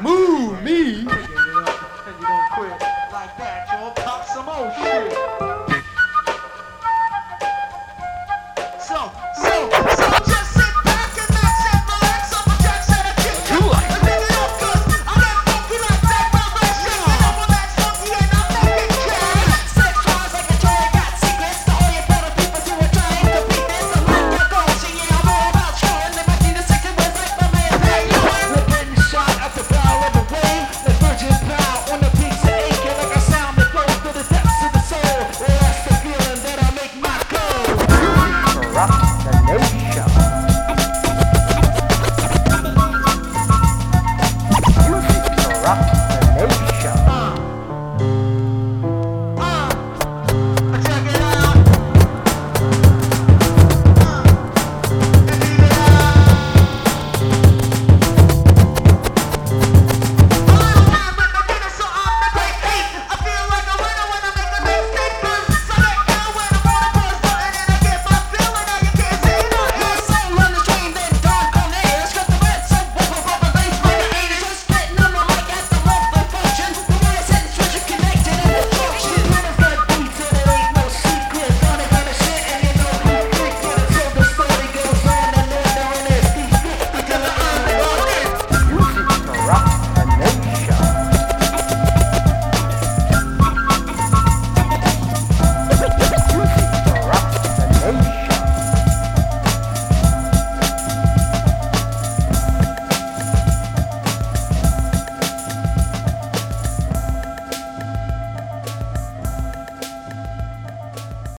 Move me. You don't quit like that.